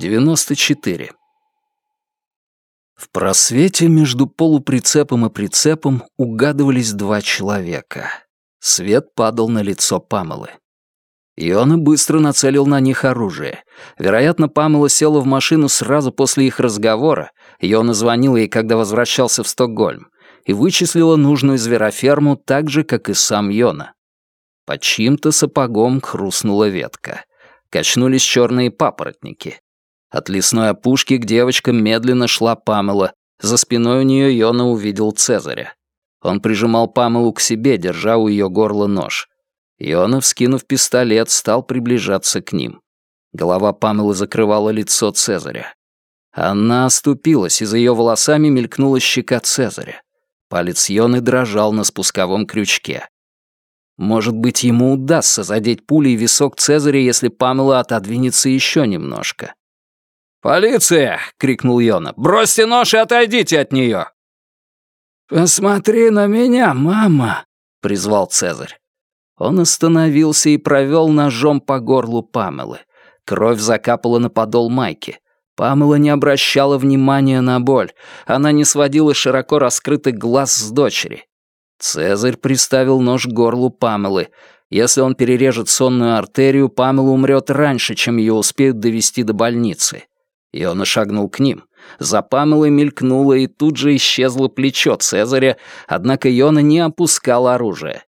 94. В просвете между полуприцепом и прицепом угадывались два человека. Свет падал на лицо Памелы. Иона быстро нацелил на них оружие. Вероятно, Памела села в машину сразу после их разговора, Иона звонил ей, когда возвращался в Стокгольм, и вычислила нужную звероферму так же, как и сам Йона. Под чьим-то сапогом хрустнула ветка. Качнулись черные папоротники. От лесной опушки к девочкам медленно шла Памела. За спиной у нее Йона увидел Цезаря. Он прижимал Памелу к себе, держа у ее горла нож. Йона, вскинув пистолет, стал приближаться к ним. Голова Памелы закрывала лицо Цезаря. Она оступилась, и за ее волосами мелькнула щека Цезаря. Палец Йоны дрожал на спусковом крючке. Может быть, ему удастся задеть пулей висок Цезаря, если Памела отодвинется еще немножко. «Полиция!» — крикнул Йона. «Бросьте нож и отойдите от нее!» «Посмотри на меня, мама!» — призвал Цезарь. Он остановился и провел ножом по горлу Памелы. Кровь закапала на подол майки. Памела не обращала внимания на боль. Она не сводила широко раскрытых глаз с дочери. Цезарь приставил нож к горлу Памелы. Если он перережет сонную артерию, Памела умрет раньше, чем ее успеют довести до больницы. И он шагнул к ним. За Памелой мелькнуло, и тут же исчезло плечо Цезаря, однако Йона не опускала оружие.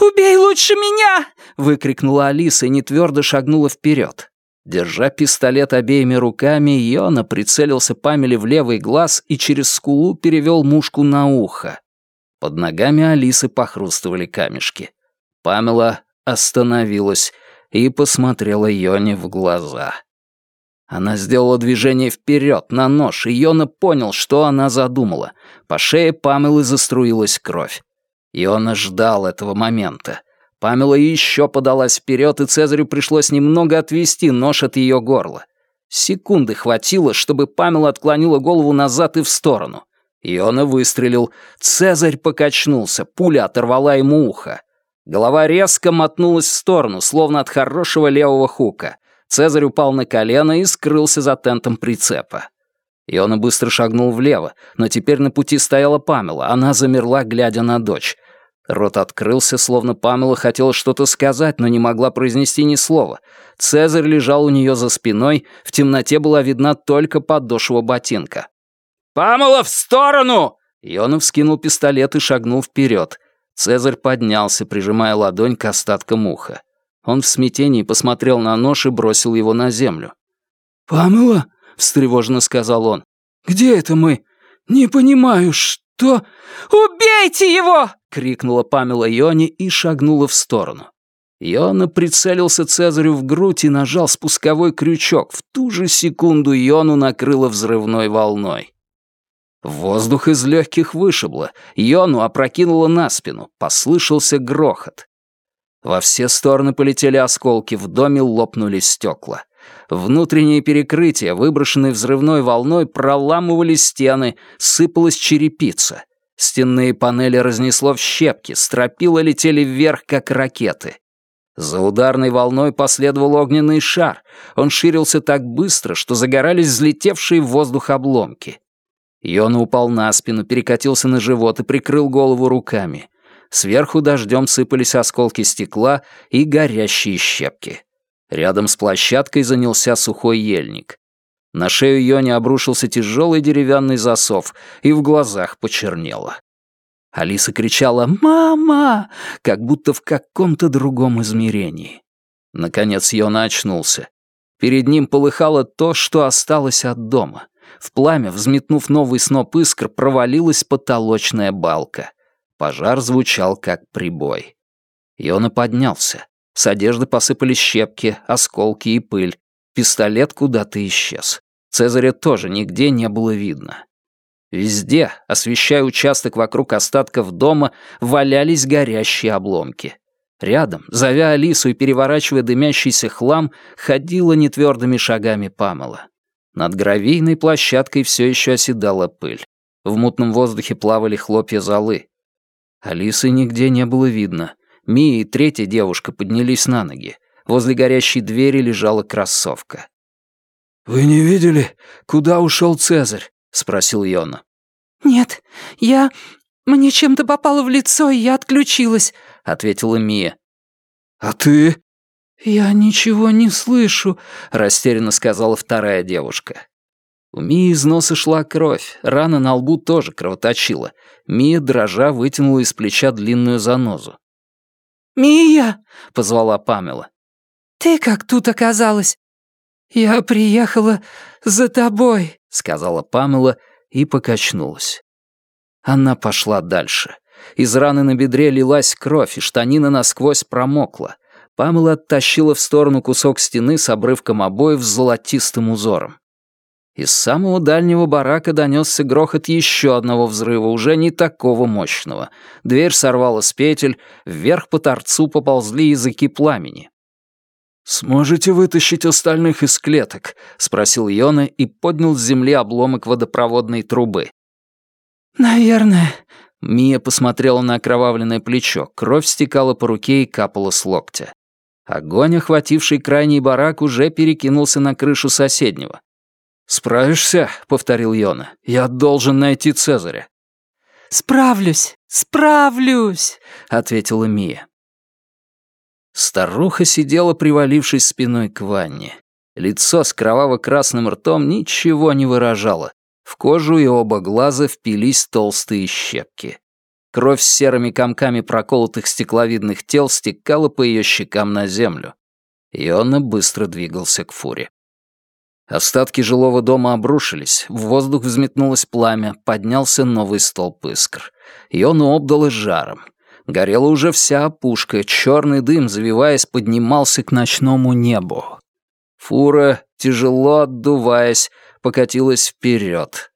«Убей лучше меня!» — выкрикнула Алиса и нетвердо шагнула вперед. Держа пистолет обеими руками, Йона прицелился Памеле в левый глаз и через скулу перевел мушку на ухо. Под ногами Алисы похрустывали камешки. Памела остановилась и посмотрела Йоне в глаза. Она сделала движение вперед на нож, и Йона понял, что она задумала. По шее Памелы заструилась кровь. Иона ждал этого момента. Памела еще подалась вперед, и Цезарю пришлось немного отвести нож от ее горла. Секунды хватило, чтобы Памела отклонила голову назад и в сторону. Иона выстрелил. Цезарь покачнулся, пуля оторвала ему ухо. Голова резко мотнулась в сторону, словно от хорошего левого хука. Цезарь упал на колено и скрылся за тентом прицепа. Иона быстро шагнул влево, но теперь на пути стояла Памела. Она замерла, глядя на дочь. Рот открылся, словно Памела хотела что-то сказать, но не могла произнести ни слова. Цезарь лежал у нее за спиной, в темноте была видна только подошва ботинка. «Памела, в сторону!» Ионов вскинул пистолет и шагнул вперед. Цезарь поднялся, прижимая ладонь к остаткам уха. Он в смятении посмотрел на нож и бросил его на землю. «Памела?» встревоженно сказал он. «Где это мы? Не понимаю, что...» «Убейте его!» — крикнула Памела Йони и шагнула в сторону. Йона прицелился Цезарю в грудь и нажал спусковой крючок. В ту же секунду Йону накрыло взрывной волной. Воздух из легких вышибло, Йону опрокинуло на спину, послышался грохот. Во все стороны полетели осколки, в доме лопнули стекла. Внутренние перекрытия, выброшенные взрывной волной, проламывали стены, сыпалась черепица. Стенные панели разнесло в щепки, стропила летели вверх, как ракеты. За ударной волной последовал огненный шар. Он ширился так быстро, что загорались взлетевшие в воздух обломки. Йона упал на спину, перекатился на живот и прикрыл голову руками. Сверху дождем сыпались осколки стекла и горящие щепки. Рядом с площадкой занялся сухой ельник. На шею Йони обрушился тяжелый деревянный засов, и в глазах почернело. Алиса кричала «Мама!», как будто в каком-то другом измерении. Наконец Йона очнулся. Перед ним полыхало то, что осталось от дома. В пламя, взметнув новый сноп искр, провалилась потолочная балка. Пожар звучал, как прибой. Йона поднялся. С одежды посыпались щепки, осколки и пыль. Пистолет куда-то исчез. Цезаря тоже нигде не было видно. Везде, освещая участок вокруг остатков дома, валялись горящие обломки. Рядом, зовя Алису и переворачивая дымящийся хлам, ходила нетвердыми шагами Памела. Над гравийной площадкой все еще оседала пыль. В мутном воздухе плавали хлопья золы. Алисы нигде не было видно. Мия и третья девушка поднялись на ноги. Возле горящей двери лежала кроссовка. «Вы не видели, куда ушел Цезарь?» — спросил Йона. «Нет, я... Мне чем-то попало в лицо, и я отключилась», — ответила Мия. «А ты?» «Я ничего не слышу», — растерянно сказала вторая девушка. У Мии из носа шла кровь, рана на лбу тоже кровоточила. Мия, дрожа, вытянула из плеча длинную занозу. «Мия!» — позвала Памела. «Ты как тут оказалась?» «Я приехала за тобой», — сказала Памела и покачнулась. Она пошла дальше. Из раны на бедре лилась кровь, и штанина насквозь промокла. Памела оттащила в сторону кусок стены с обрывком обоев с золотистым узором. Из самого дальнего барака донесся грохот еще одного взрыва, уже не такого мощного. Дверь сорвала с петель, вверх по торцу поползли языки пламени. «Сможете вытащить остальных из клеток?» — спросил Йона и поднял с земли обломок водопроводной трубы. «Наверное». Мия посмотрела на окровавленное плечо, кровь стекала по руке и капала с локтя. Огонь, охвативший крайний барак, уже перекинулся на крышу соседнего. «Справишься?» — повторил Йона. «Я должен найти Цезаря». «Справлюсь, справлюсь», — ответила Мия. Старуха сидела, привалившись спиной к ванне. Лицо с кроваво-красным ртом ничего не выражало. В кожу и оба глаза впились толстые щепки. Кровь с серыми комками проколотых стекловидных тел стекала по ее щекам на землю. Иона быстро двигался к фуре. Остатки жилого дома обрушились, в воздух взметнулось пламя, поднялся новый столб искр. Иону обдало жаром. Горела уже вся опушка, черный дым, завиваясь, поднимался к ночному небу. Фура, тяжело отдуваясь, покатилась вперед.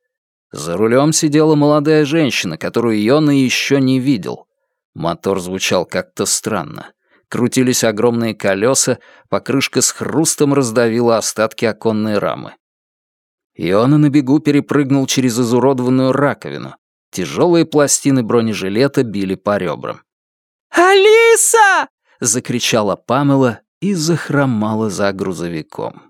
За рулем сидела молодая женщина, которую Йона еще не видел. Мотор звучал как-то странно. Крутились огромные колеса, покрышка с хрустом раздавила остатки оконной рамы. Йона на бегу перепрыгнул через изуродованную раковину. Тяжелые пластины бронежилета били по ребрам. «Алиса!» — закричала Памела и захромала за грузовиком.